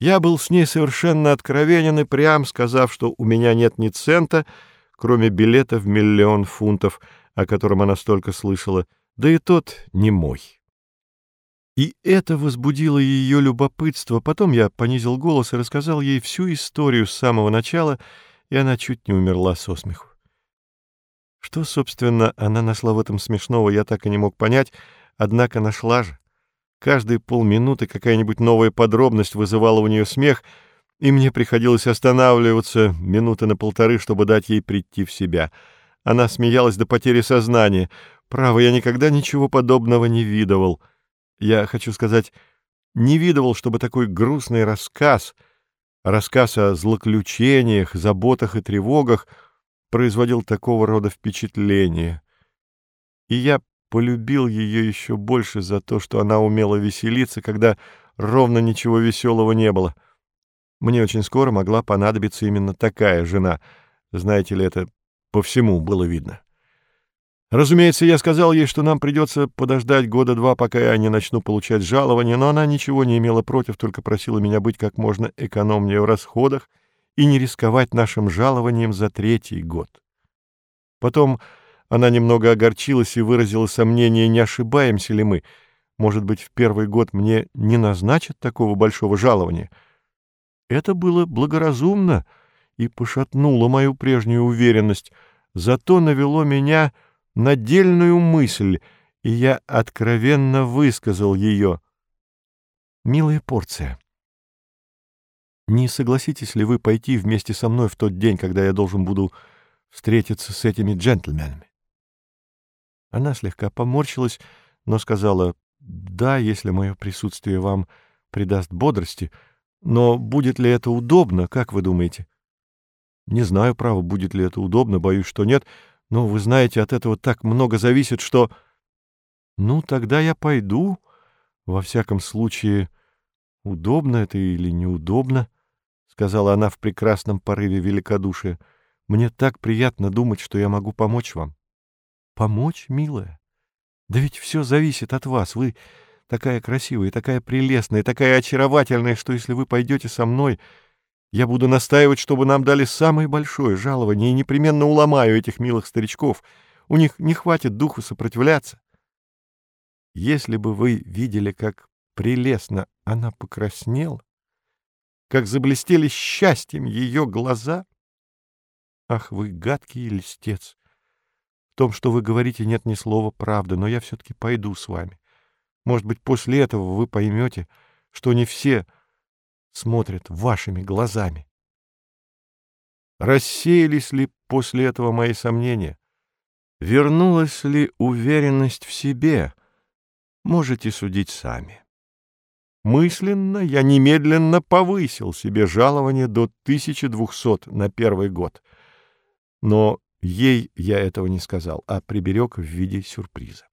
Я был с ней совершенно откровенен и прям, сказав, что у меня нет ни цента, кроме билета в миллион фунтов, о котором она столько слышала, да и тот не мой. И это возбудило ее любопытство. Потом я понизил голос и рассказал ей всю историю с самого начала, и она чуть не умерла со смеху. Что, собственно, она нашла в этом смешного, я так и не мог понять, однако нашла же. Каждые полминуты какая-нибудь новая подробность вызывала у нее смех, и мне приходилось останавливаться минуты на полторы, чтобы дать ей прийти в себя. Она смеялась до потери сознания. Право, я никогда ничего подобного не видывал. Я хочу сказать, не видывал, чтобы такой грустный рассказ, рассказ о злоключениях, заботах и тревогах производил такого рода впечатление. И я полюбил ее еще больше за то, что она умела веселиться, когда ровно ничего веселого не было. Мне очень скоро могла понадобиться именно такая жена. Знаете ли, это по всему было видно. Разумеется, я сказал ей, что нам придется подождать года два, пока я не начну получать жалование, но она ничего не имела против, только просила меня быть как можно экономнее в расходах и не рисковать нашим жалованием за третий год. Потом она немного огорчилась и выразила сомнение, не ошибаемся ли мы. Может быть, в первый год мне не назначат такого большого жалования. Это было благоразумно и пошатнуло мою прежнюю уверенность, зато навело меня на дельную мысль, и я откровенно высказал ее. «Милая порция, не согласитесь ли вы пойти вместе со мной в тот день, когда я должен буду встретиться с этими джентльменами?» Она слегка поморщилась, но сказала, «Да, если мое присутствие вам придаст бодрости, но будет ли это удобно, как вы думаете?» «Не знаю, право, будет ли это удобно, боюсь, что нет, но вы знаете, от этого так много зависит, что...» «Ну, тогда я пойду. Во всяком случае, удобно это или неудобно?» — сказала она в прекрасном порыве великодушия. «Мне так приятно думать, что я могу помочь вам». Помочь, милая? Да ведь все зависит от вас. Вы такая красивая, такая прелестная, такая очаровательная, что если вы пойдете со мной, я буду настаивать, чтобы нам дали самое большое жалование и непременно уломаю этих милых старичков. У них не хватит духу сопротивляться. Если бы вы видели, как прелестно она покраснела, как заблестели счастьем ее глаза. Ах, вы гадкий листец! Том, что вы говорите, нет ни слова правды, но я все-таки пойду с вами. Может быть, после этого вы поймете, что не все смотрят вашими глазами. Рассеялись ли после этого мои сомнения? Вернулась ли уверенность в себе? Можете судить сами. Мысленно я немедленно повысил себе жалование до 1200 на первый год. Но Ей я этого не сказал, а приберег в виде сюрприза.